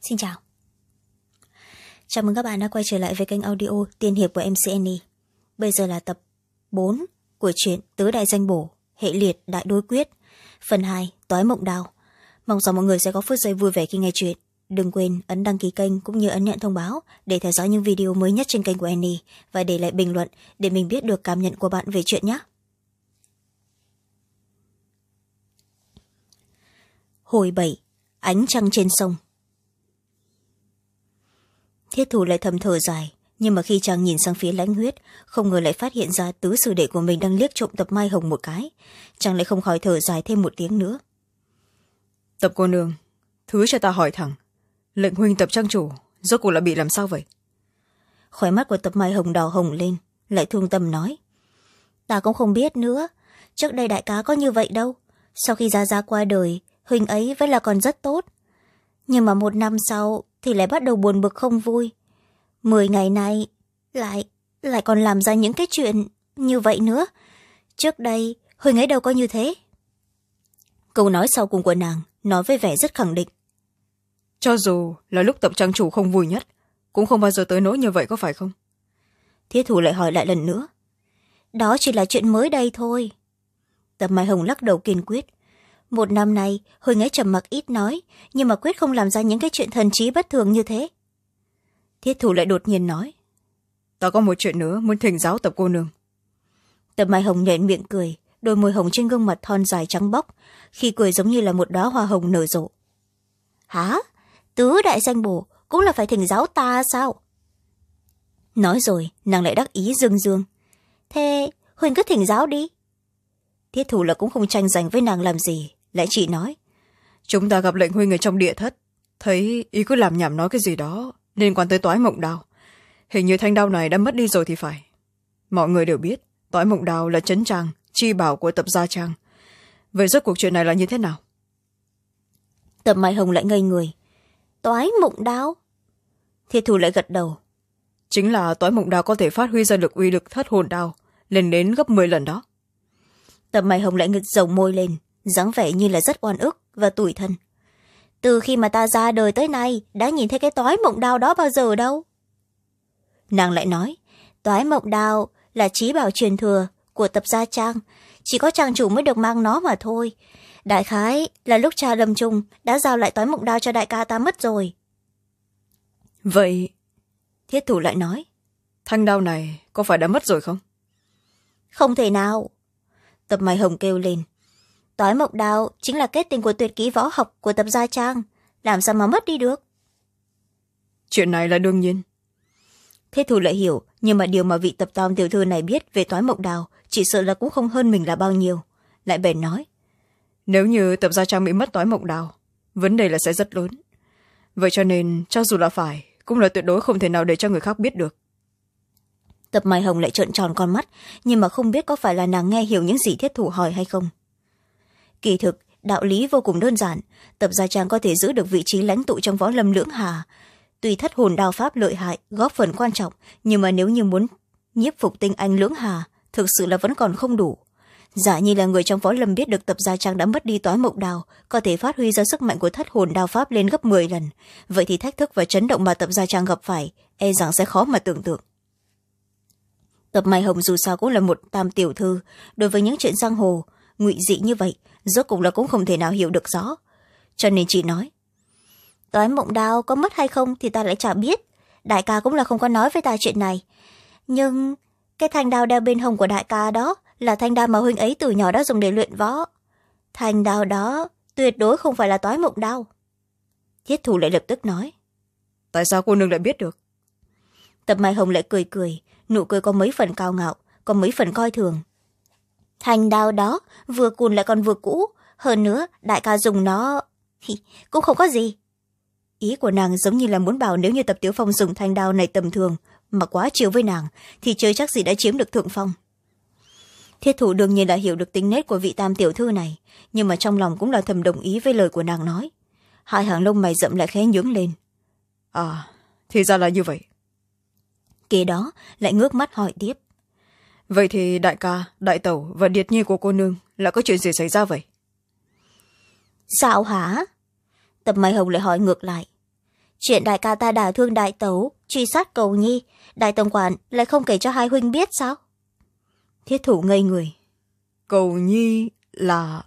xin chào. Chào mừng các bạn đã quay trở lại với kênh audio tiên hiệp của mcn bây giờ là tập bốn của truyện tứ đại danh bổ, hệ liệt, đại đối quyết. Phần hai toái mộng đào. Mong rằng mọi người sẽ có phút giây vui vẻ khi nghe chuyện. Đừng quên ấn đăng ký kênh cũng như ấn nhận thông báo để theo dõi những video mới nhất trên kênh của annie và để lại bình luận để mình biết được cảm nhận của bạn về chuyện nhé. Hồi bảy, ánh trăng trên sông thiết thủ lại thầm thở dài nhưng mà khi chàng nhìn sang phía lãnh huyết không ngờ lại phát hiện ra tứ sư đệ của mình đang liếc trộm tập mai hồng một cái. Chàng lại không khỏi thở dài thêm một tiếng nữa. Tập cô nương thứ cho ta hỏi thẳng. Lệnh huynh tập trang chủ rốt cuộc là bị làm sao vậy? Khóe mắt của tập mai hồng đỏ hồng lên lại thương tâm nói. Ta cũng không biết nữa trước đây đại cá có như vậy đâu. Sau khi ra ra qua đời huynh ấy vẫn là còn rất tốt nhưng mà một năm sau thì lại bắt đầu buồn bực không vui. Mười ngày nay lại lại còn làm ra những cái chuyện như vậy nữa. Trước đây huynh ấy đâu có như thế. Câu nói sau cùng của nàng nói với vẻ rất khẳng định. Cho dù là lúc tập trang chủ không vui nhất cũng không bao giờ tới nỗi như vậy có phải không? Thiết thủ lại hỏi lại lần nữa. Đó chỉ là chuyện mới đây thôi. Tập mai hồng lắc đầu kiên quyết một năm nay huynh ấy trầm mặc ít nói nhưng mà quyết không làm ra những cái chuyện thần trí bất thường như thế. Thiết thủ lại đột nhiên nói ta có một chuyện nữa muốn thỉnh giáo tập cô nương. Tập mai hồng nhện miệng cười đôi môi hồng trên gương mặt thon dài trắng bóc khi cười giống như là một đóa hoa hồng nở rộ. Hả? Tứ đại danh bổ cũng là phải thỉnh giáo ta sao? Nói rồi nàng lại đắc ý dương dương. Thế huynh cứ thỉnh giáo đi. Thiết thủ là cũng không tranh giành với nàng làm gì lại chỉ nói chúng ta gặp lệnh huynh ở trong địa thất thấy ý cứ làm nhảm nói cái gì đó liên quan tới toái mộng đào. Hình như thanh đao này đã mất đi rồi thì phải. Mọi người đều biết toái mộng đào là trấn trang chi bảo của tập gia trang. Vậy rốt cuộc chuyện này là như thế nào? Tập mai hồng lại ngây người. Toái mộng đao thiết thủ lại gật đầu. Chính là toái mộng đao có thể phát huy ra được uy lực thất hồn đao lên đến gấp m lần đó. Tập mai hồng lại ngực dầu môi lên dáng vẻ như là rất oan ức và tủi thân. Từ khi mà ta ra đời tới nay đã nhìn thấy cái toái mộng đao đó bao giờ đâu? Nàng lại nói toái mộng đao là trí bảo truyền thừa của tập gia trang. Chỉ có trang chủ mới được mang nó mà thôi. Đại khái là lúc cha lâm trung đã giao lại toái mộng đao cho đại ca ta mất rồi. Vậy thiết thủ lại nói thanh đao này có phải đã mất rồi không? Không thể nào. Tập mày hồng kêu lên toái mộng đao chính là kết tình của tuyệt kỹ võ học của tập gia trang. Làm sao mà mất đi được? Chuyện này là đương nhiên. Thế thủ lại hiểu nhưng mà điều mà vị tập tam tiểu thư này biết về toái mộng đào chỉ sợ là cũng không hơn mình là bao nhiêu. Lại bèn nói nếu như tập gia trang bị mất toái mộng đào vấn đề là sẽ rất lớn. Vậy cho nên cho dù là phải cũng là tuyệt đối không thể nào để cho người khác biết được. Tập mai hồng lại trợn tròn con mắt nhưng mà không biết có phải là nàng nghe hiểu những gì thiết thủ hỏi hay không kỳ thực, đạo lý vô cùng đơn giản. Tập gia trang có thể giữ được vị trí lãnh tụ trong võ lâm lưỡng hà. Tuy thất hồn đao pháp lợi hại, góp phần quan trọng, nhưng mà nếu như muốn nhiếp phục tinh anh lưỡng hà, thực sự là vẫn còn không đủ. Giả như là người trong võ lâm biết được tập gia trang đã mất đi toái mộng đào, có thể phát huy ra sức mạnh của thất hồn đao pháp lên gấp m lần. Vậy thì thách thức và chấn động mà tập gia trang gặp phải e rằng sẽ khó mà tưởng tượng. Tập mai hồng dù sao cũng là một tam tiểu thư. Đối với những chuyện giang hồ ngụy dị như vậy rốt cuộc là cũng không thể nào hiểu được rõ. Cho nên chị nói toái mộng đao có mất hay không thì ta lại chả biết. Đại ca cũng là không có nói với ta chuyện này. Nhưng cái thanh đao đeo bên hông của đại ca đó là thanh đao mà huynh ấy từ nhỏ đã dùng để luyện võ. Thanh đao đó tuyệt đối không phải là toái mộng đao thiết thủ lại lập tức nói tại sao cô nương lại biết được? Tập mai hồng lại cười cười nụ cười có mấy phần cao ngạo có mấy phần coi thường thanh đao đó vừa cùn lại còn vừa cũ. Hơn nữa đại ca dùng nó cũng không có gì. Ý của nàng giống như là muốn bảo nếu như tập tiếu phong dùng thanh đao này tầm thường mà quá chiều với nàng thì chơi chắc gì đã chiếm được thượng phong. Thiết thủ đương nhiên đã hiểu được tính nết của vị tam tiểu thư này nhưng mà trong lòng cũng là thầm đồng ý với lời của nàng nói. Hai hàng lông mày rậm lại khẽ nhướng lên. À thì ra là như vậy. Kế đó lại ngước mắt hỏi tiếp vậy thì đại ca đại tẩu và điệt nhi của cô nương là có chuyện gì xảy ra vậy? Sao hả? Tập mai hồng lại hỏi ngược lại. Chuyện đại ca ta đả thương đại tấu truy sát cầu nhi đại tổng quản lại không kể cho hai huynh biết sao? Thiết thủ ngây người. Cầu nhi là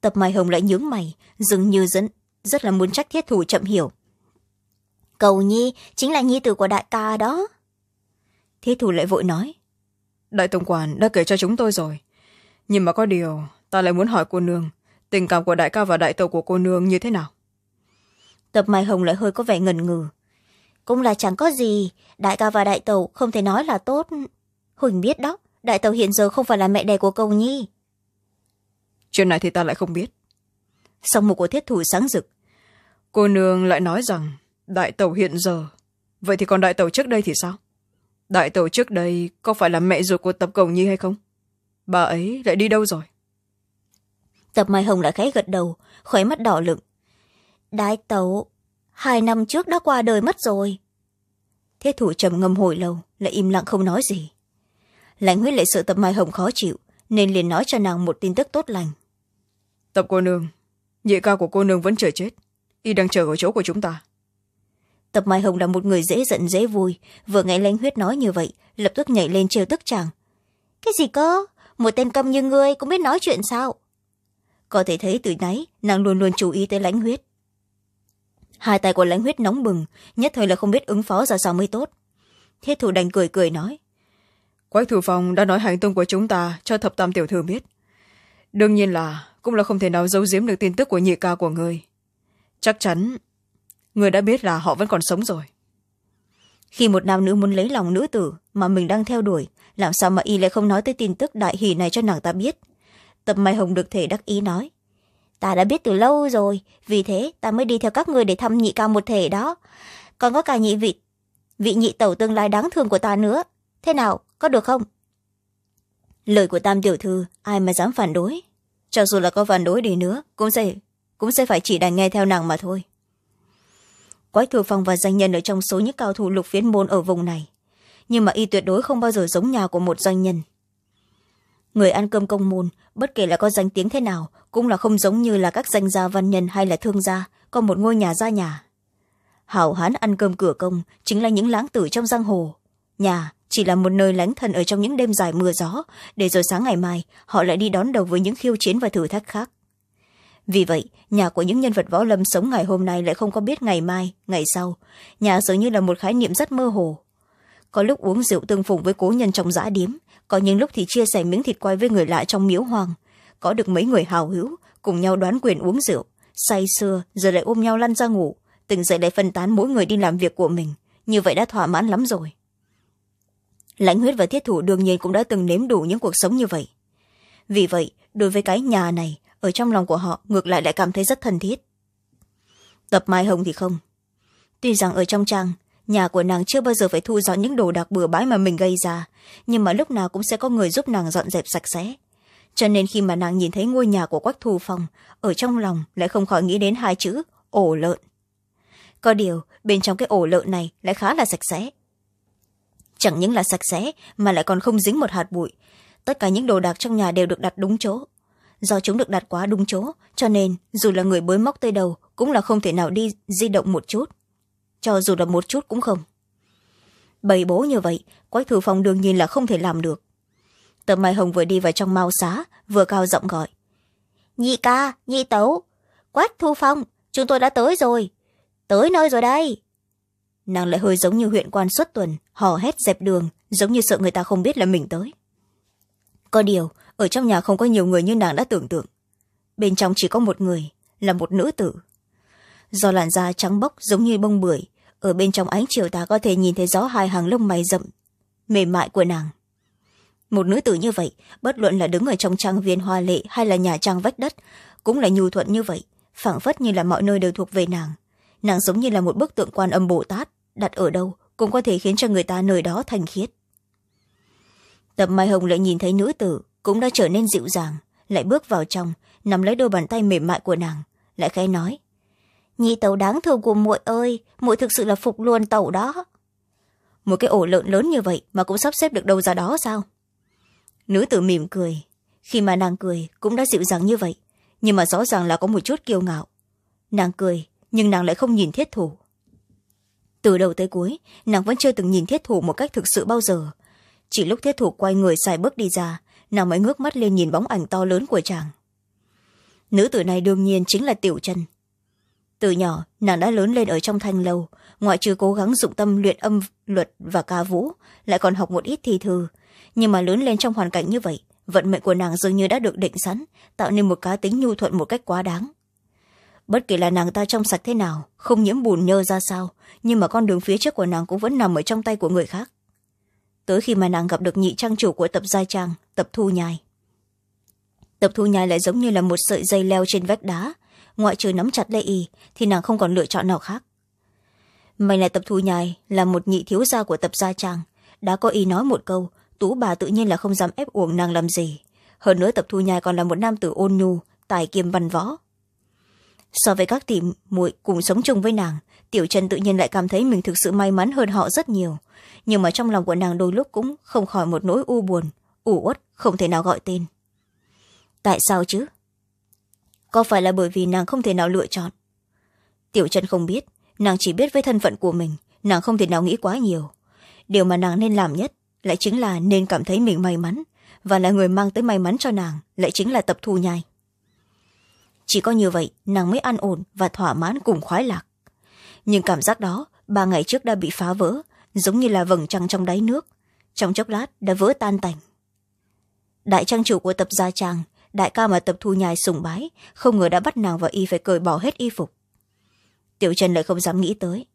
tập mai hồng lại nhướng mày dường như dẫn rất là muốn trách thiết thủ chậm hiểu. Cầu nhi chính là nhi tử của đại ca đó. Thiết thủ lại vội nói đại tổng quản đã kể cho chúng tôi rồi. Nhưng mà có điều ta lại muốn hỏi cô nương tình cảm của đại ca và đại tàu của cô nương như thế nào? Tập mai hồng lại hơi có vẻ ngần ngừ. Cũng là chẳng có gì đại ca và đại tàu không thể nói là tốt. Huỳnh biết đó đại tàu hiện giờ không phải là mẹ đẻ của cầu nhi chuyện này thì ta lại không biết. Song mục của thiết thủ sáng rực cô nương lại nói rằng đại tàu hiện giờ vậy thì còn đại tàu trước đây thì sao đại tàu trước đây có phải là mẹ ruột của tập cầu nhi hay không? Bà ấy lại đi đâu rồi? Tập mai hồng lại khẽ gật đầu khóe mắt đỏ lựng. Đại tàu hai năm trước đã qua đời mất rồi. Thiết thủ trầm ngâm hồi lâu lại im lặng không nói gì. Lãnh huyết lại sợ tập mai hồng khó chịu nên liền nói cho nàng một tin tức tốt lành. Tập cô nương nhị ca của cô nương vẫn chờ chết. Y đang chờ ở chỗ của chúng ta tập mai hồng là một người dễ giận, dễ vui. Vừa nghe lãnh huyết nói như vậy, lập tức nhảy lên trêu tức chàng. Cái gì cơ? Một tên câm như ngươi cũng biết nói chuyện sao? Có thể thấy từ nãy, nàng luôn luôn chú ý tới lãnh huyết. Hai tay của lãnh huyết nóng bừng, nhất thời là không biết ứng phó ra sao mới tốt. Thiết thủ đành cười cười nói quách thủ Phòng đã nói hành tung của chúng ta cho thập tam tiểu thư biết. Đương nhiên là cũng là không thể nào giấu giếm được tin tức của nhị ca của người chắc chắn người đã biết là họ vẫn còn sống rồi. Khi một nam nữ muốn lấy lòng nữ tử mà mình đang theo đuổi, làm sao mà y lại không nói tới tin tức đại hỷ này cho nàng ta biết? Tập mai hồng được thể đắc ý nói, ta đã biết từ lâu rồi, vì thế ta mới đi theo các người để thăm nhị ca một thể đó. Còn có cả nhị vị vị nhị tẩu tương lai đáng thương của ta nữa. Thế nào, có được không? Lời của tam tiểu thư, ai mà dám phản đối? Cho dù là có phản đối đi nữa, cũng sẽ cũng sẽ phải chỉ đành nghe theo nàng mà thôi quách thừa phong và doanh nhân ở trong số những cao thủ lục phiến môn ở vùng này. Nhưng mà y tuyệt đối không bao giờ giống nhà của một doanh nhân. Người ăn cơm công môn, bất kể là có danh tiếng thế nào, cũng là không giống như là các danh gia văn nhân hay là thương gia, có một ngôi nhà ra nhà. Hảo hán ăn cơm cửa công chính là những lãng tử trong giang hồ. Nhà chỉ là một nơi lánh thân ở trong những đêm dài mưa gió, để rồi sáng ngày mai, họ lại đi đón đầu với những khiêu chiến và thử thách khác vì vậy, nhà của những nhân vật võ lâm sống ngày hôm nay lại không có biết ngày mai, ngày sau. Nhà dường như là một khái niệm rất mơ hồ. Có lúc uống rượu tương phùng với cố nhân trong giã điếm, có những lúc thì chia sẻ miếng thịt quay với người lạ trong miếu hoang có được mấy người hào hữu, cùng nhau đoán quyền uống rượu, say sưa, rồi lại ôm nhau lăn ra ngủ từng dậy lại phân tán mỗi người đi làm việc của mình. Như vậy đã thỏa mãn lắm rồi. Lãnh huyết và thiết thủ đương nhiên cũng đã từng nếm đủ những cuộc sống như vậy. Vì vậy, đối với cái nhà này ở trong lòng của họ, ngược lại lại cảm thấy rất thân thiết. Tập mai hồng thì không. Tuy rằng ở trong trang, nhà của nàng chưa bao giờ phải thu dọn những đồ đạc bừa bãi mà mình gây ra, nhưng mà lúc nào cũng sẽ có người giúp nàng dọn dẹp sạch sẽ. Cho nên khi mà nàng nhìn thấy ngôi nhà của quách thu phong, ở trong lòng lại không khỏi nghĩ đến hai chữ, ổ lợn. Có điều, bên trong cái ổ lợn này lại khá là sạch sẽ. Chẳng những là sạch sẽ, mà lại còn không dính một hạt bụi. Tất cả những đồ đạc trong nhà đều được đặt đúng chỗ do chúng được đặt quá đúng chỗ, cho nên dù là người bới móc tới đầu cũng là không thể nào đi di động một chút. Cho dù là một chút cũng không. Bầy bố như vậy quách thư phong đương nhiên là không thể làm được. Tờ mai hồng vừa đi vào trong mao xá, vừa cao giọng gọi. Nhị ca, nhị tấu quách thu phong chúng tôi đã tới rồi. Tới nơi rồi đây. Nàng lại hơi giống như huyện quan xuất tuần, hò hét dẹp đường, giống như sợ người ta không biết là mình tới. Có điều ở trong nhà không có nhiều người như nàng đã tưởng tượng. Bên trong chỉ có một người, là một nữ tử. Do làn da trắng bóc giống như bông bưởi, ở bên trong ánh chiều ta có thể nhìn thấy rõ hai hàng lông mày rậm, mềm mại của nàng. Một nữ tử như vậy, bất luận là đứng ở trong trang viên hoa lệ hay là nhà trang vách đất, cũng là nhu thuận như vậy, phảng phất như là mọi nơi đều thuộc về nàng. Nàng giống như là một bức tượng quan âm bồ tát, đặt ở đâu cũng có thể khiến cho người ta nơi đó thành khiết. Tập mai hồng lại nhìn thấy nữ tử cũng đã trở nên dịu dàng, lại bước vào trong, nắm lấy đôi bàn tay mềm mại của nàng, lại khẽ nói, nhi tàu đáng thương của muội ơi, muội thực sự là phục luôn tàu đó. Một cái ổ lợn lớn như vậy mà cũng sắp xếp được đâu ra đó sao? Nữ tử mỉm cười, khi mà nàng cười cũng đã dịu dàng như vậy, nhưng mà rõ ràng là có một chút kiêu ngạo. Nàng cười, nhưng nàng lại không nhìn thiết thủ. Từ đầu tới cuối, nàng vẫn chưa từng nhìn thiết thủ một cách thực sự bao giờ. Chỉ lúc thiết thủ quay người xài bước đi ra nàng mới ngước mắt lên nhìn bóng ảnh to lớn của chàng. Nữ tử này đương nhiên chính là tiểu chân từ nhỏ, nàng đã lớn lên ở trong thanh lâu, ngoại trừ cố gắng dụng tâm luyện âm, luật và ca vũ, lại còn học một ít thi thư. Nhưng mà lớn lên trong hoàn cảnh như vậy, vận mệnh của nàng dường như đã được định sẵn, tạo nên một cá tính nhu thuận một cách quá đáng. Bất kể là nàng ta trong sạch thế nào, không nhiễm bùn nhơ ra sao, nhưng mà con đường phía trước của nàng cũng vẫn nằm ở trong tay của người khác tới khi mà nàng gặp được nhị trang chủ của tập gia trang, tập thu nhai. Tập thu nhai lại giống như là một sợi dây leo trên vách đá. Ngoại trừ nắm chặt lê y, thì nàng không còn lựa chọn nào khác. May là tập thu nhai là một nhị thiếu gia của tập gia trang. Đã có ý nói một câu, tú bà tự nhiên là không dám ép uổng nàng làm gì. Hơn nữa tập thu nhai còn là một nam tử ôn nhu, tài kiêm văn võ. So với các tỷ muội cùng sống chung với nàng tiểu trần tự nhiên lại cảm thấy mình thực sự may mắn hơn họ rất nhiều. Nhưng mà trong lòng của nàng đôi lúc cũng không khỏi một nỗi u buồn ủ uất, không thể nào gọi tên. Tại sao chứ? Có phải là bởi vì nàng không thể nào lựa chọn? Tiểu trần không biết, nàng chỉ biết với thân phận của mình, nàng không thể nào nghĩ quá nhiều. Điều mà nàng nên làm nhất lại chính là nên cảm thấy mình may mắn, và là người mang tới may mắn cho nàng lại chính là tập thu nhai. Chỉ có như vậy, nàng mới an ổn và thỏa mãn cùng khoái lạc nhưng cảm giác đó, ba ngày trước đã bị phá vỡ, giống như là vầng trăng trong đáy nước. Trong chốc lát, đã vỡ tan tành. Đại trang chủ của tập gia trang đại ca mà tập thu nhai sùng bái, không ngờ đã bắt nàng và y phải cởi bỏ hết y phục. Tiểu trần lại không dám nghĩ tới.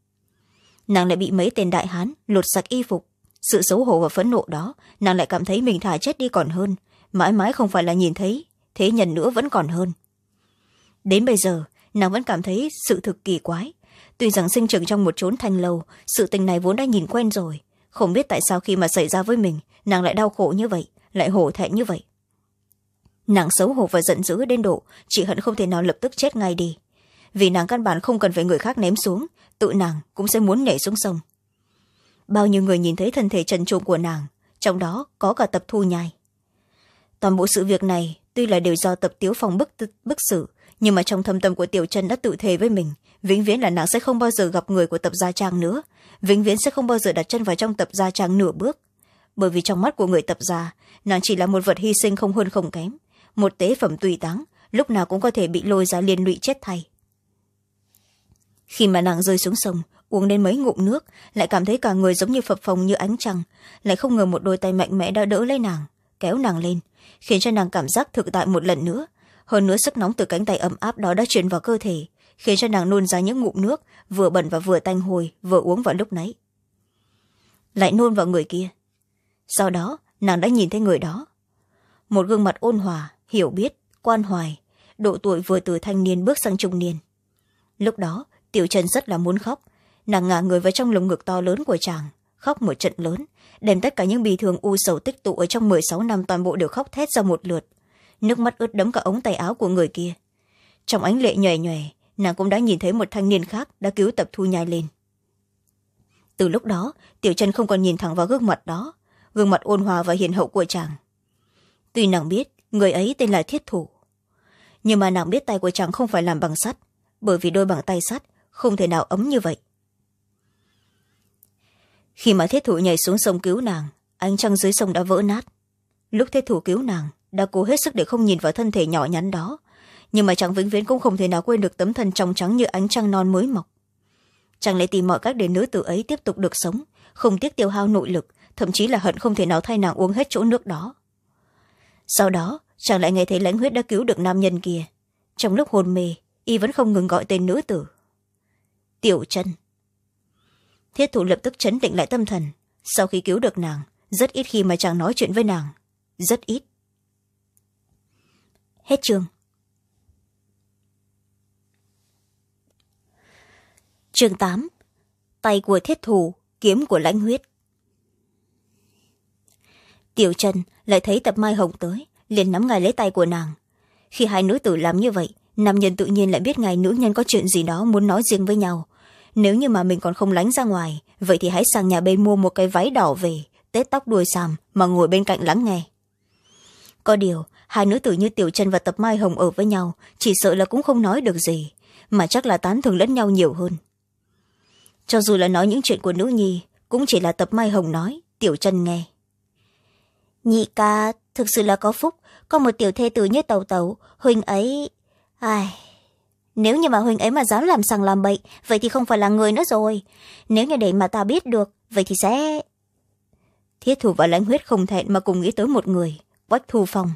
Nàng lại bị mấy tên đại hán lột sạch y phục. Sự xấu hổ và phẫn nộ đó, nàng lại cảm thấy mình thả chết đi còn hơn. Mãi mãi không phải là nhìn thấy, thế nhân nữa vẫn còn hơn. Đến bây giờ, nàng vẫn cảm thấy sự thực kỳ quái tuy rằng sinh trưởng trong một chốn thành lâu sự tình này vốn đã nhìn quen rồi. Không biết tại sao khi mà xảy ra với mình nàng lại đau khổ như vậy lại hổ thẹn như vậy. Nàng xấu hổ và giận dữ đến độ chỉ hận không thể nào lập tức chết ngay đi. Vì nàng căn bản không cần phải người khác ném xuống tự nàng cũng sẽ muốn nhảy xuống sông. Bao nhiêu người nhìn thấy thân thể trần trụm của nàng trong đó có cả tập thu nhai. Toàn bộ sự việc này tuy là đều do tập tiếu phòng bức, bức xử nhưng mà trong thâm tâm của tiểu chân đã tự thề với mình, vĩnh viễn là nàng sẽ không bao giờ gặp người của tập gia trang nữa. Vĩnh viễn sẽ không bao giờ đặt chân vào trong tập gia trang nửa bước. Bởi vì trong mắt của người tập gia, nàng chỉ là một vật hy sinh không hơn không kém. Một tế phẩm tùy táng, lúc nào cũng có thể bị lôi ra liên lụy chết thay. Khi mà nàng rơi xuống sông, uống đến mấy ngụm nước, lại cảm thấy cả người giống như phập phồng như ánh trăng, lại không ngờ một đôi tay mạnh mẽ đã đỡ lấy nàng, kéo nàng lên, khiến cho nàng cảm giác thực tại một lần nữa hơn nữa sức nóng từ cánh tay ấm áp đó đã truyền vào cơ thể, khiến cho nàng nôn ra những ngụm nước, vừa bẩn và vừa tanh hôi, vừa uống vào lúc nãy. Lại nôn vào người kia. Sau đó, nàng đã nhìn thấy người đó. Một gương mặt ôn hòa, hiểu biết, quan hoài, độ tuổi vừa từ thanh niên bước sang trung niên. Lúc đó, tiểu trần rất là muốn khóc. Nàng ngả người vào trong lồng ngực to lớn của chàng, khóc một trận lớn, đem tất cả những bì thường u sầu tích tụ ở trong m sáu năm toàn bộ đều khóc thét ra một lượt nước mắt ướt đẫm cả ống tay áo của người kia. Trong ánh lệ nhòe nhòe, nàng cũng đã nhìn thấy một thanh niên khác đã cứu tập thu nhai lên. Từ lúc đó, tiểu chân không còn nhìn thẳng vào gương mặt đó, gương mặt ôn hòa và hiền hậu của chàng. Tuy nàng biết người ấy tên là thiết thủ, nhưng mà nàng biết tay của chàng không phải làm bằng sắt, bởi vì đôi bàn tay sắt không thể nào ấm như vậy. Khi mà thiết thủ nhảy xuống sông cứu nàng, ánh trăng dưới sông đã vỡ nát. Lúc thiết thủ cứu nàng đã cố hết sức để không nhìn vào thân thể nhỏ nhắn đó. Nhưng mà chàng vĩnh viễn cũng không thể nào quên được tấm thân trong trắng như ánh trăng non mới mọc. Chàng lại tìm mọi cách để nữ tử ấy tiếp tục được sống, không tiếc tiêu hao nội lực, thậm chí là hận không thể nào thay nàng uống hết chỗ nước đó. Sau đó, chàng lại nghe thấy lãnh huyết đã cứu được nam nhân kia. Trong lúc hôn mê, y vẫn không ngừng gọi tên nữ tử. Tiểu chân thiết thủ lập tức chấn định lại tâm thần. Sau khi cứu được nàng, rất ít khi mà chàng nói chuyện với nàng. Rất ít hết chương chương tám, tay của thiết thủ, kiếm của lãnh huyết. Tiểu trần lại thấy tập mai hồng tới, liền nắm ngài lấy tay của nàng. Khi hai nữ tử làm như vậy, nam nhân tự nhiên lại biết ngài nữ nhân có chuyện gì đó muốn nói riêng với nhau. Nếu như mà mình còn không lánh ra ngoài, vậy thì hãy sang nhà bên mua một cái váy đỏ về, tết tóc đuôi xàm mà ngồi bên cạnh lắng nghe. Có điều hai nữ tử như tiểu trần và tập mai hồng ở với nhau, chỉ sợ là cũng không nói được gì, mà chắc là tán thường lẫn nhau nhiều hơn. Cho dù là nói những chuyện của nữ nhi, cũng chỉ là tập mai hồng nói, tiểu trần nghe. Nhị ca, thực sự là có phúc, có một tiểu thê tử như tàu tàu huynh ấy, ai, nếu như mà huynh ấy mà dám làm sằng làm bậy, vậy thì không phải là người nữa rồi. Nếu như để mà ta biết được, vậy thì sẽ thiết thủ và lãnh huyết không thẹn mà cùng nghĩ tới một người, quách thu phong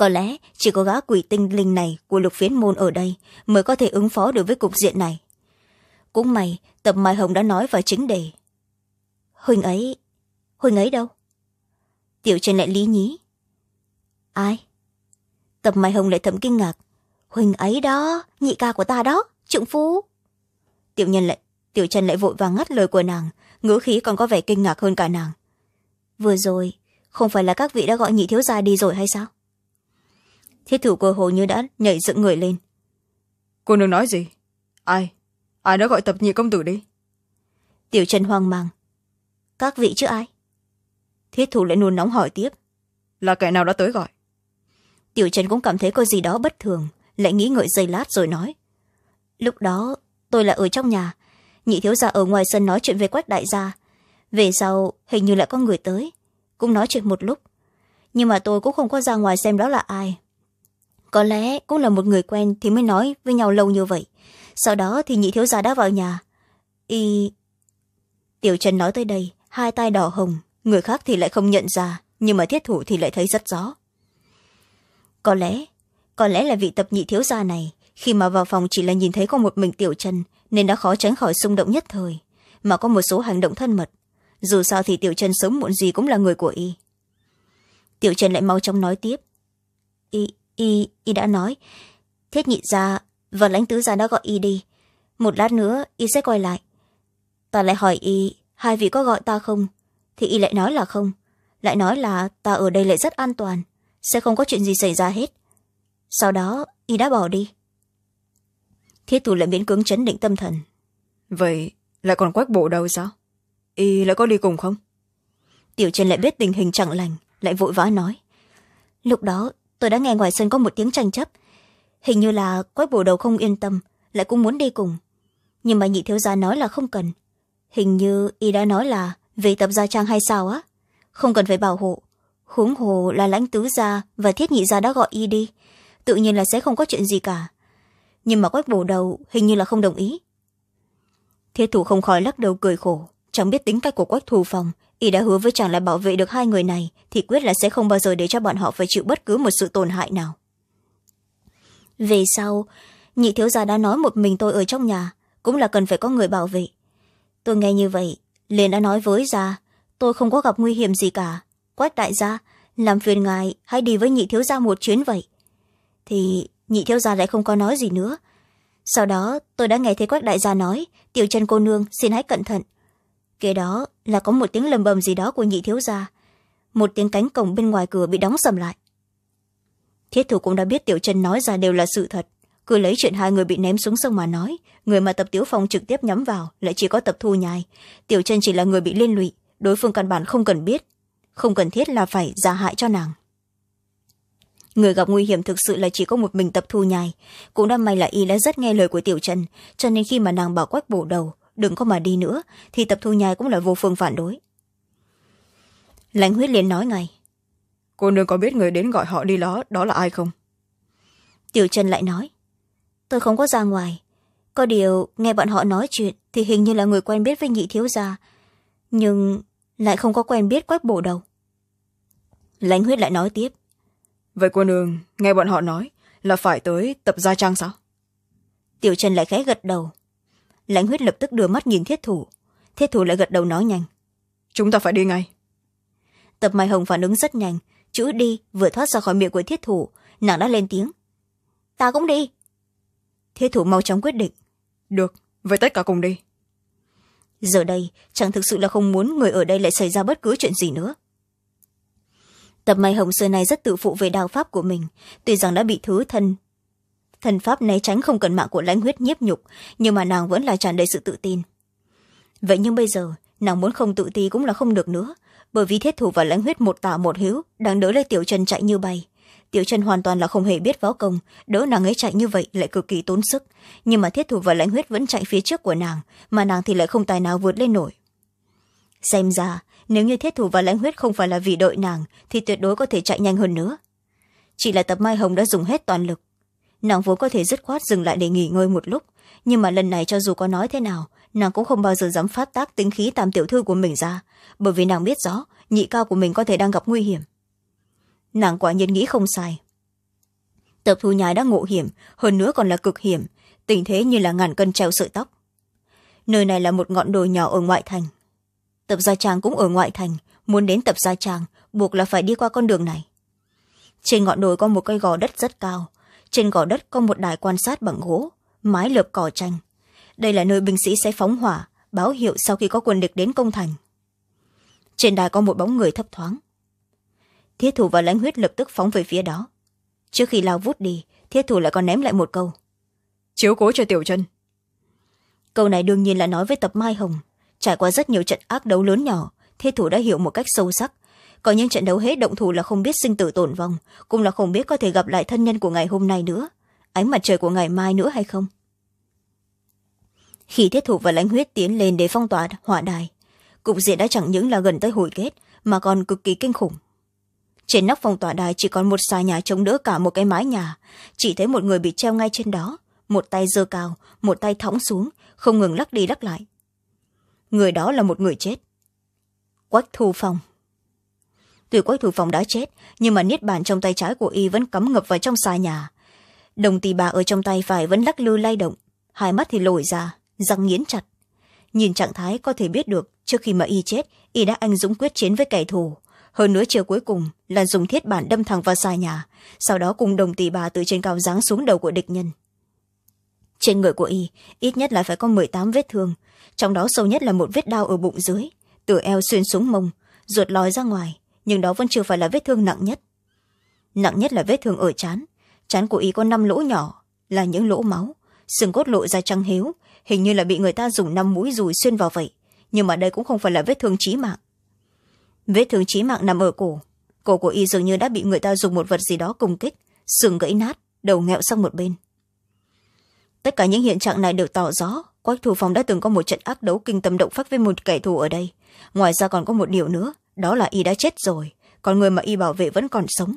có lẽ chỉ có gã quỷ tinh linh này của lục phiến môn ở đây mới có thể ứng phó được với cục diện này. Cũng may, tập mai hồng đã nói vào chính đề. Huynh ấy huynh ấy đâu? Tiểu trần lại lý nhí. Ai? Tập mai hồng lại thầm kinh ngạc. Huynh ấy đó, nhị ca của ta đó, trượng phú tiểu nhân lại, tiểu trần lại vội vàng ngắt lời của nàng, ngữ khí còn có vẻ kinh ngạc hơn cả nàng. Vừa rồi, không phải là các vị đã gọi nhị thiếu gia đi rồi hay sao? Thiết thủ cơ hồ như đã nhảy dựng người lên. Cô nương nói gì? Ai? Ai đã gọi tập nhị công tử đi? Tiểu trần hoang mang. Các vị chứ ai? Thiết thủ lại nôn nóng hỏi tiếp. Là kẻ nào đã tới gọi? Tiểu trần cũng cảm thấy có gì đó bất thường lại nghĩ ngợi giây lát rồi nói. Lúc đó tôi là ở trong nhà. Nhị thiếu gia ở ngoài sân nói chuyện với quách đại gia. Về sau hình như lại có người tới cũng nói chuyện một lúc. Nhưng mà tôi cũng không có ra ngoài xem đó là ai có lẽ cũng là một người quen thì mới nói với nhau lâu như vậy. Sau đó thì nhị thiếu gia đã vào nhà. Y, tiểu trần nói tới đây, hai tay đỏ hồng, người khác thì lại không nhận ra, nhưng mà thiết thủ thì lại thấy rất rõ. Có lẽ có lẽ là vị tập nhị thiếu gia này, khi mà vào phòng chỉ là nhìn thấy có một mình tiểu trần, nên đã khó tránh khỏi xung động nhất thời, mà có một số hành động thân mật. Dù sao thì tiểu trần sớm muộn gì cũng là người của y. Tiểu trần lại mau chóng nói tiếp. Y y y đã nói. Thiết nhị gia và lãnh tứ gia đã gọi y đi. Một lát nữa y sẽ quay lại. Ta lại hỏi y hai vị có gọi ta không? Thì y lại nói là không. Lại nói là ta ở đây lại rất an toàn sẽ không có chuyện gì xảy ra hết. Sau đó y đã bỏ đi. Thiết thủ lại miễn cưỡng chấn định tâm thần. Vậy lại còn quách bộ đâu sao? Y lại có đi cùng không? Tiểu trần lại biết tình hình chẳng lành lại vội vã nói. Lúc đó tôi đã nghe ngoài sân có một tiếng tranh chấp. Hình như là quách bổ đầu không yên tâm, lại cũng muốn đi cùng. Nhưng mà nhị thiếu gia nói là không cần. Hình như y đã nói là về tập gia trang hay sao á? Không cần phải bảo hộ. Huống hồ là lãnh tứ gia và thiết nhị gia đã gọi y đi, tự nhiên là sẽ không có chuyện gì cả. Nhưng mà quách bổ đầu hình như là không đồng ý. Thiết thủ không khỏi lắc đầu cười khổ, chẳng biết tính cách của quách thù phòng y đã hứa với chàng là bảo vệ được hai người này, thì quyết là sẽ không bao giờ để cho bọn họ phải chịu bất cứ một sự tổn hại nào. Về sau, nhị thiếu gia đã nói một mình tôi ở trong nhà, cũng là cần phải có người bảo vệ. Tôi nghe như vậy, liền đã nói với gia, tôi không có gặp nguy hiểm gì cả. Quách đại gia, làm phiền ngài, hãy đi với nhị thiếu gia một chuyến vậy. Thì nhị thiếu gia lại không có nói gì nữa. Sau đó, tôi đã nghe thấy quách đại gia nói, tiểu chân cô nương, xin hãy cẩn thận kế đó là có một tiếng lầm bầm gì đó của nhị thiếu gia. Một tiếng cánh cổng bên ngoài cửa bị đóng sầm lại. Thiết thủ cũng đã biết tiểu trần nói ra đều là sự thật. Cứ lấy chuyện hai người bị ném xuống sông mà nói, người mà tập tiếu phong trực tiếp nhắm vào lại chỉ có tập thu nhai. Tiểu trần chỉ là người bị liên lụy, đối phương căn bản không cần biết. Không cần thiết là phải giả hại cho nàng. Người gặp nguy hiểm thực sự là chỉ có một mình tập thu nhai. Cũng đã may là y đã rất nghe lời của tiểu trần, cho nên khi mà nàng bảo quách bổ đầu đừng có mà đi nữa thì tập thu nhai cũng là vô phương phản đối. Lãnh huyết liền nói ngay. Cô nương có biết người đến gọi họ đi đó đó là ai không? Tiểu trần lại nói. Tôi không có ra ngoài. Có điều nghe bọn họ nói chuyện thì hình như là người quen biết với nhị thiếu gia nhưng lại không có quen biết quách bổ đầu. Lãnh huyết lại nói tiếp. Vậy cô nương nghe bọn họ nói là phải tới tập gia trang sao? Tiểu trần lại khẽ gật đầu lãnh huyết lập tức đưa mắt nhìn thiết thủ. Thiết thủ lại gật đầu nói nhanh. Chúng ta phải đi ngay. Tập mai hồng phản ứng rất nhanh. Chữ đi vừa thoát ra khỏi miệng của thiết thủ. Nàng đã lên tiếng. Ta cũng đi. Thiết thủ mau chóng quyết định. Được vậy tất cả cùng đi. Giờ đây chẳng thực sự là không muốn người ở đây lại xảy ra bất cứ chuyện gì nữa. Tập mai hồng xưa nay rất tự phụ về đao pháp của mình. Tuy rằng đã bị thứ thân thần pháp né tránh không cần mạng của lãnh huyết nhiếp nhục, nhưng mà nàng vẫn là tràn đầy sự tự tin. Vậy nhưng bây giờ, nàng muốn không tự ti cũng là không được nữa, bởi vì thiết thủ và lãnh huyết một tả một hiếu đang đỡ lấy tiểu chân chạy như bay. Tiểu chân hoàn toàn là không hề biết võ công, đỡ nàng ấy chạy như vậy lại cực kỳ tốn sức. Nhưng mà thiết thủ và lãnh huyết vẫn chạy phía trước của nàng, mà nàng thì lại không tài nào vượt lên nổi. Xem ra, nếu như thiết thủ và lãnh huyết không phải là vì đợi nàng, thì tuyệt đối có thể chạy nhanh hơn nữa. Chỉ là tập mai hồng đã dùng hết toàn lực nàng vốn có thể dứt khoát dừng lại để nghỉ ngơi một lúc. Nhưng mà lần này cho dù có nói thế nào, nàng cũng không bao giờ dám phát tác tính khí tam tiểu thư của mình ra. Bởi vì nàng biết rõ, nhị cao của mình có thể đang gặp nguy hiểm. Nàng quả nhiên nghĩ không sai. Tập thu nhai đã ngộ hiểm, hơn nữa còn là cực hiểm. Tình thế như là ngàn cân treo sợi tóc. Nơi này là một ngọn đồi nhỏ ở ngoại thành. Tập gia trang cũng ở ngoại thành. Muốn đến tập gia trang, buộc là phải đi qua con đường này. Trên ngọn đồi có một cây gò đất rất cao trên gò đất có một đài quan sát bằng gỗ, mái lợp cỏ tranh. Đây là nơi binh sĩ sẽ phóng hỏa, báo hiệu sau khi có quân địch đến công thành. Trên đài có một bóng người thấp thoáng. Thiết thủ và lãnh huyết lập tức phóng về phía đó. Trước khi lao vút đi, thiết thủ lại còn ném lại một câu. Chiếu cố cho tiểu chân câu này đương nhiên là nói với tập mai hồng. Trải qua rất nhiều trận ác đấu lớn nhỏ, thiết thủ đã hiểu một cách sâu sắc có những trận đấu hết động thủ là không biết sinh tử tổn vong, cũng là không biết có thể gặp lại thân nhân của ngày hôm nay nữa. Ánh mặt trời của ngày mai nữa hay không? Khi thiết thủ và lãnh huyết tiến lên để phong tỏa hỏa đài, cục diện đã chẳng những là gần tới hồi kết, mà còn cực kỳ kinh khủng. Trên nóc phong tỏa đài chỉ còn một xà nhà chống đỡ cả một cái mái nhà. Chỉ thấy một người bị treo ngay trên đó, một tay giơ cao, một tay thõng xuống, không ngừng lắc đi lắc lại. Người đó là một người chết. Quách thu phong tuy quách thủ phòng đã chết, nhưng mà niết bàn trong tay trái của y vẫn cắm ngập vào trong xà nhà. Đồng tỳ bà ở trong tay phải vẫn lắc lư lay động, hai mắt thì lồi ra, răng nghiến chặt. Nhìn trạng thái có thể biết được, trước khi mà y chết, y đã anh dũng quyết chiến với kẻ thù. Hơn nữa chiều cuối cùng là dùng thiết bản đâm thẳng vào xà nhà, sau đó cùng đồng tỷ bà từ trên cao giáng xuống đầu của địch nhân. Trên người của y, ít nhất là phải có m tám vết thương, trong đó sâu nhất là một vết đau ở bụng dưới, từ eo xuyên xuống mông, ruột lòi ra ngoài nhưng đó vẫn chưa phải là vết thương nặng nhất. Nặng nhất là vết thương ở chán chán của y có năm lỗ nhỏ, là những lỗ máu. Xương cốt lộ ra trăng hiếu hình như là bị người ta dùng năm mũi dùi xuyên vào vậy, nhưng mà đây cũng không phải là vết thương trí mạng. Vết thương trí mạng nằm ở cổ. Cổ của y dường như đã bị người ta dùng một vật gì đó cùng kích, xương gãy nát, đầu nghẹo sang một bên. Tất cả những hiện trạng này đều tỏ rõ, quách thù phòng đã từng có một trận ác đấu kinh tâm động phách với một kẻ thù ở đây. Ngoài ra còn có một điều nữa đó là y đã chết rồi, còn người mà y bảo vệ vẫn còn sống.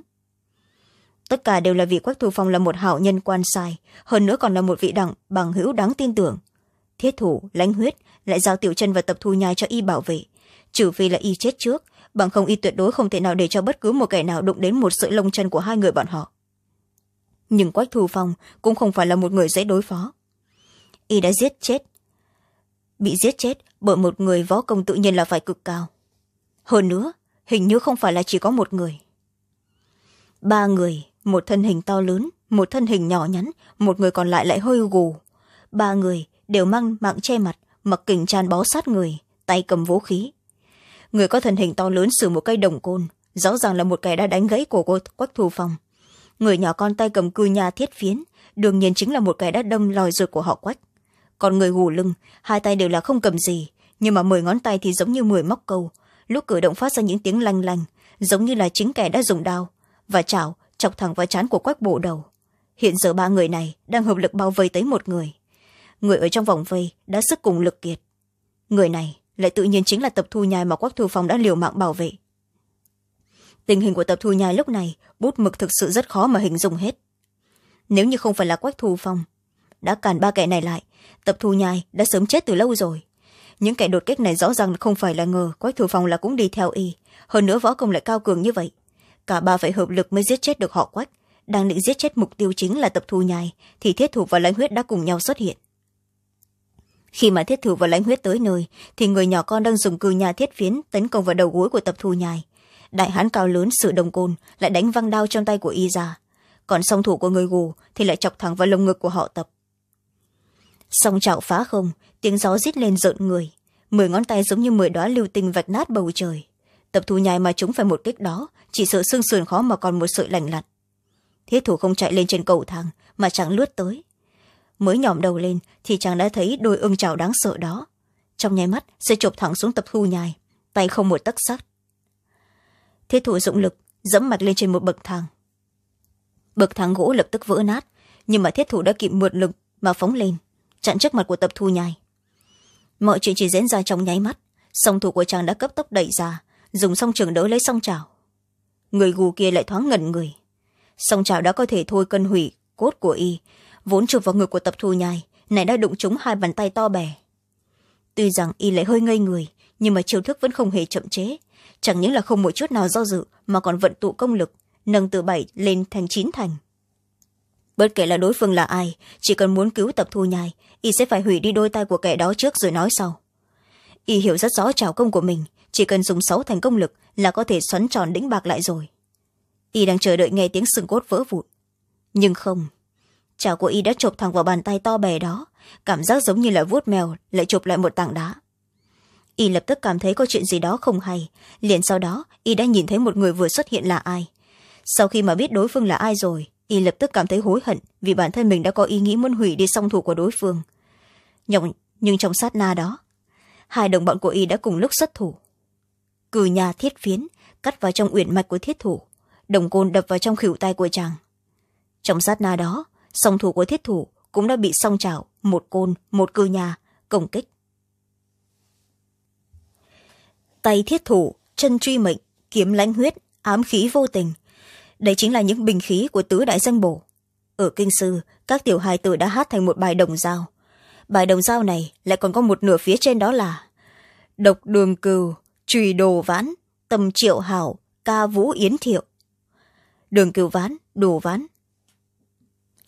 Tất cả đều là vì quách thu phong là một hảo nhân quan sai, hơn nữa còn là một vị đẳng, bằng hữu đáng tin tưởng. Thiết thủ, lãnh huyết lại giao tiểu chân và tập thu nhai cho y bảo vệ. Trừ phi là y chết trước, bằng không y tuyệt đối không thể nào để cho bất cứ một kẻ nào đụng đến một sợi lông chân của hai người bọn họ. Nhưng quách thu phong cũng không phải là một người dễ đối phó. Y đã giết chết, bị giết chết bởi một người võ công tự nhiên là phải cực cao hơn nữa, hình như không phải là chỉ có một người. Ba người, một thân hình to lớn, một thân hình nhỏ nhắn, một người còn lại lại hơi gù. Ba người đều mang mạng che mặt, mặc kình tràn bó sát người, tay cầm vũ khí. Người có thân hình to lớn sử một cây đồng côn, rõ ràng là một kẻ đã đánh gãy cổ cô quách thù phong người nhỏ con tay cầm cư nhà thiết phiến, đương nhiên chính là một kẻ đã đâm lòi ruột của họ quách. Còn người gù lưng, hai tay đều là không cầm gì, nhưng mà mười ngón tay thì giống như mười móc câu lúc cử động phát ra những tiếng lanh lanh, giống như là chính kẻ đã dùng đao, và chảo chọc thẳng vào trán của quách bộ đầu. Hiện giờ ba người này đang hợp lực bao vây tới một người. Người ở trong vòng vây đã sức cùng lực kiệt. Người này lại tự nhiên chính là tập thu nhai mà quách thu phong đã liều mạng bảo vệ. Tình hình của tập thu nhai lúc này bút mực thực sự rất khó mà hình dung hết. Nếu như không phải là quách thu phong, đã cản ba kẻ này lại, tập thu nhai đã sớm chết từ lâu rồi những kẻ đột kích này rõ ràng không phải là ngờ quách thừa phong là cũng đi theo y. Hơn nữa võ công lại cao cường như vậy. Cả ba phải hợp lực mới giết chết được họ quách. Đang định giết chết mục tiêu chính là tập thu nhai, thì thiết thủ và lãnh huyết đã cùng nhau xuất hiện. Khi mà thiết thủ và lãnh huyết tới nơi, thì người nhỏ con đang dùng cư nhà thiết phiến tấn công vào đầu gối của tập thu nhai. Đại hán cao lớn sự đồng côn lại đánh văng đao trong tay của y ra. Còn song thủ của người gù thì lại chọc thẳng vào lồng ngực của họ tập song trạo phá không, tiếng gió rít lên rợn người. Mười ngón tay giống như mười đoá lưu tinh vạch nát bầu trời. Tập thu nhai mà chúng phải một kích đó, chỉ sợ xương sườn khó mà còn một sợi lành lặn. Thiết thủ không chạy lên trên cầu thang, mà chẳng lướt tới. Mới nhòm đầu lên, thì chàng đã thấy đôi ưng trào đáng sợ đó. Trong nháy mắt, sẽ chụp thẳng xuống tập thu nhai, tay không một tấc sắt thiết thủ dụng lực, dẫm mặt lên trên một bậc thang. Bậc thang gỗ lập tức vỡ nát, nhưng mà thiết thủ đã kịp mượt lực mà phóng lên chặn trước mặt của tập thu nhai. Mọi chuyện chỉ diễn ra trong nháy mắt. Song thủ của chàng đã cấp tốc đẩy ra, dùng song trường đỡ lấy song trào người gù kia lại thoáng ngẩn người. Song trào đã có thể thôi cân hủy cốt của y, vốn chụp vào ngực của tập thu nhai, này đã đụng trúng hai bàn tay to bè. Tuy rằng y lại hơi ngây người, nhưng mà chiêu thức vẫn không hề chậm chế. Chẳng những là không một chút nào do dự, mà còn vận tụ công lực, nâng từ bảy lên thành chín thành bất kể là đối phương là ai, chỉ cần muốn cứu tập thu nhai, y sẽ phải hủy đi đôi tay của kẻ đó trước rồi nói sau. Y hiểu rất rõ trào công của mình, chỉ cần dùng sáu thành công lực là có thể xoắn tròn đĩnh bạc lại rồi. Y đang chờ đợi nghe tiếng sừng cốt vỡ vụn. Nhưng không, chảo của y đã chộp thẳng vào bàn tay to bè đó, cảm giác giống như là vuốt mèo lại chụp lại một tảng đá. Y lập tức cảm thấy có chuyện gì đó không hay, liền sau đó y đã nhìn thấy một người vừa xuất hiện là ai. Sau khi mà biết đối phương là ai rồi y lập tức cảm thấy hối hận vì bản thân mình đã có ý nghĩ muốn hủy đi song thủ của đối phương. Nhưng, nhưng trong sát na đó hai đồng bọn của y đã cùng lúc xuất thủ. Cử nhà thiết phiến cắt vào trong uyển mạch của thiết thủ đồng côn đập vào trong khỉu tay của chàng. Trong sát na đó song thủ của thiết thủ cũng đã bị song trào một côn một cư nhà công kích. Tay thiết thủ chân truy mệnh kiếm lãnh huyết ám khí vô tình đây chính là những bình khí của tứ đại danh bổ. Ở kinh sư, các tiểu hài tử đã hát thành một bài đồng dao. Bài đồng dao này lại còn có một nửa phía trên đó là độc đường cừu, trùy đồ ván tầm triệu hảo, ca vũ yến thiệu. Đường cừu ván, đồ ván.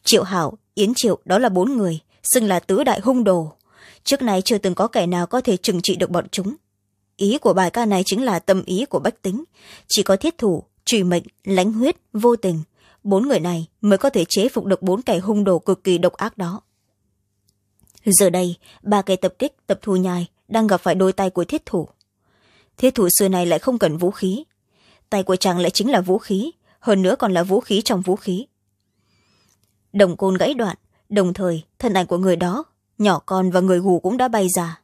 Triệu hảo, yến triệu đó là bốn người, xưng là tứ đại hung đồ. Trước nay chưa từng có kẻ nào có thể trừng trị được bọn chúng. Ý của bài ca này chính là tâm ý của bách tính. Chỉ có thiết thủ truy mệnh, lãnh huyết, vô tình. Bốn người này mới có thể chế phục được bốn kẻ hung đồ cực kỳ độc ác đó. Giờ đây, ba kẻ tập kích, tập thu nhai đang gặp phải đôi tay của thiết thủ. Thiết thủ xưa này lại không cần vũ khí. Tay của chàng lại chính là vũ khí, hơn nữa còn là vũ khí trong vũ khí. Đồng côn gãy đoạn, đồng thời thân ảnh của người đó, nhỏ con và người gù cũng đã bay ra.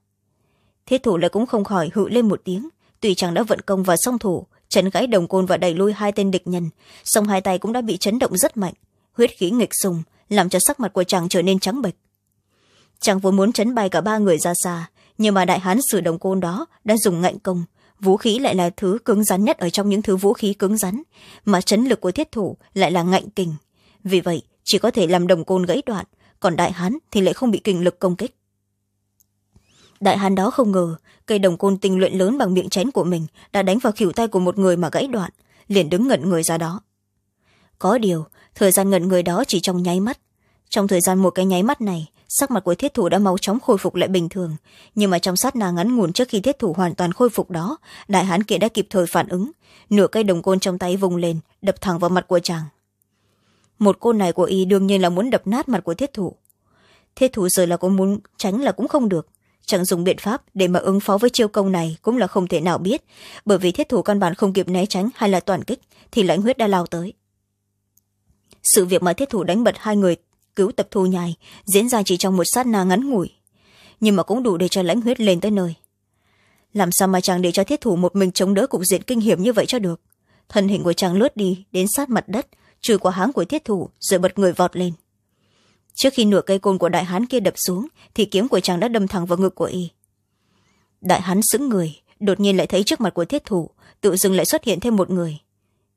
Thiết thủ lại cũng không khỏi hự lên một tiếng, tuy chàng đã vận công và song thủ chấn gãy đồng côn và đẩy lui hai tên địch nhân. Song hai tay cũng đã bị chấn động rất mạnh. Huyết khí nghịch sùng, làm cho sắc mặt của chàng trở nên trắng bệch. Chàng vốn muốn chấn bay cả ba người ra xa, nhưng mà đại hán sử đồng côn đó đã dùng ngạnh công. Vũ khí lại là thứ cứng rắn nhất ở trong những thứ vũ khí cứng rắn, mà chấn lực của thiết thủ lại là ngạnh kình. Vì vậy, chỉ có thể làm đồng côn gãy đoạn, còn đại hán thì lại không bị kình lực công kích đại hán đó không ngờ, cây đồng côn tinh luyện lớn bằng miệng chén của mình đã đánh vào khỉu tay của một người mà gãy đoạn, liền đứng ngẩn người ra đó. Có điều, thời gian ngẩn người đó chỉ trong nháy mắt. Trong thời gian một cái nháy mắt này, sắc mặt của thiết thủ đã mau chóng khôi phục lại bình thường, nhưng mà trong sát na ngắn ngủn trước khi thiết thủ hoàn toàn khôi phục đó, đại hán kia đã kịp thời phản ứng. Nửa cây đồng côn trong tay vùng lên, đập thẳng vào mặt của chàng. Một côn này của y đương nhiên là muốn đập nát mặt của thiết thủ. Thiết thủ giờ là có muốn tránh là cũng không được chẳng dùng biện pháp để mà ứng phó với chiêu công này cũng là không thể nào biết. Bởi vì thiết thủ căn bản không kịp né tránh hay là toàn kích thì lãnh huyết đã lao tới. Sự việc mà thiết thủ đánh bật hai người cứu tập thu nhài diễn ra chỉ trong một sát na ngắn ngủi, nhưng mà cũng đủ để cho lãnh huyết lên tới nơi. Làm sao mà chàng để cho thiết thủ một mình chống đỡ cục diện kinh hiểm như vậy cho được? Thân hình của chàng lướt đi đến sát mặt đất, trừ qua háng của thiết thủ rồi bật người vọt lên trước khi nửa cây côn của đại hán kia đập xuống, thì kiếm của chàng đã đâm thẳng vào ngực của y. Đại hán sững người, đột nhiên lại thấy trước mặt của thiết thủ, tự dưng lại xuất hiện thêm một người.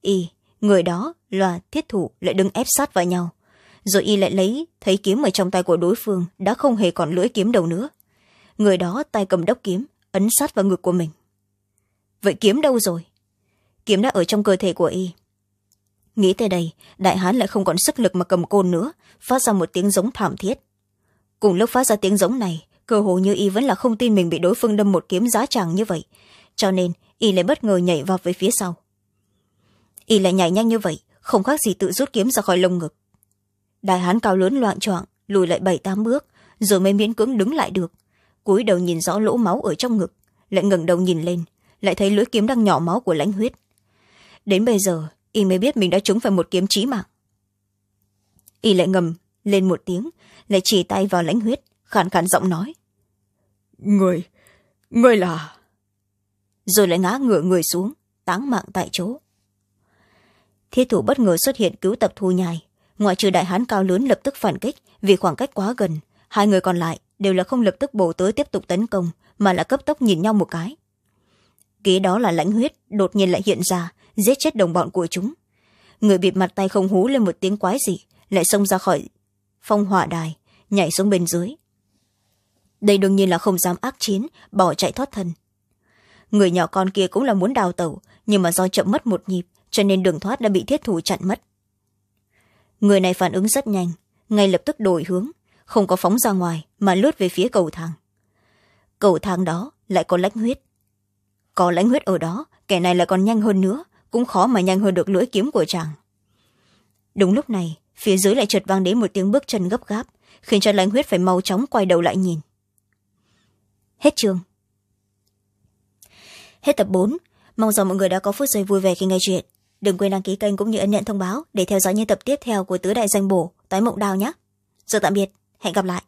Y, người đó là thiết thủ lại đứng ép sát vào nhau. Rồi y lại lấy, thấy kiếm ở trong tay của đối phương đã không hề còn lưỡi kiếm đầu nữa. Người đó tay cầm đốc kiếm, ấn sát vào ngực của mình. Vậy kiếm đâu rồi? Kiếm đã ở trong cơ thể của y nghĩ tới đây, đại hán lại không còn sức lực mà cầm côn nữa, phát ra một tiếng giống thảm thiết. Cùng lúc phát ra tiếng giống này, cơ hồ như y vẫn là không tin mình bị đối phương đâm một kiếm giá tràng như vậy, cho nên y lại bất ngờ nhảy vào về phía sau. Y lại nhảy nhanh như vậy, không khác gì tự rút kiếm ra khỏi lồng ngực. Đại hán cao lớn loạn choạng, lùi lại bảy tám bước, rồi mới miễn cưỡng đứng lại được. Cúi đầu nhìn rõ lỗ máu ở trong ngực, lại ngẩng đầu nhìn lên, lại thấy lưỡi kiếm đang nhỏ máu của lãnh huyết. Đến bây giờ y mới biết mình đã trúng phải một kiếm chí mạng. Y lại ngầm lên một tiếng lại chỉ tay vào lãnh huyết khàn khàn giọng nói. Người người là? Rồi lại ngã ngửa người xuống táng mạng tại chỗ. Thiết thủ bất ngờ xuất hiện cứu tập thu nhai. Ngoại trừ đại hán cao lớn lập tức phản kích vì khoảng cách quá gần hai người còn lại đều là không lập tức bổ tới tiếp tục tấn công mà là cấp tốc nhìn nhau một cái. Kế đó là lãnh huyết đột nhiên lại hiện ra giết chết đồng bọn của chúng. Người bịt mặt tay không hú lên một tiếng quái dị, lại xông ra khỏi phong hỏa đài, nhảy xuống bên dưới. Đây đương nhiên là không dám ác chiến, bỏ chạy thoát thân. Người nhỏ con kia cũng là muốn đào tẩu, nhưng mà do chậm mất một nhịp, cho nên đường thoát đã bị thiết thủ chặn mất. Người này phản ứng rất nhanh, ngay lập tức đổi hướng, không có phóng ra ngoài mà lướt về phía cầu thang. Cầu thang đó lại có lãnh huyết. Có lãnh huyết ở đó, kẻ này lại còn nhanh hơn nữa cũng khó mà nhanh hơn được lưỡi kiếm của chàng. Đúng lúc này phía dưới lại chợt vang đến một tiếng bước chân gấp gáp khiến cho lãnh huyết phải mau chóng quay đầu lại nhìn. Hết chương, hết tập bốn. Mong rằng mọi người đã có phút giây vui vẻ khi nghe chuyện. Đừng quên đăng ký kênh cũng như ấn nhận thông báo để theo dõi những tập tiếp theo của tứ đại danh bổ tái mộng đào nhé. Giờ tạm biệt. Hẹn gặp lại.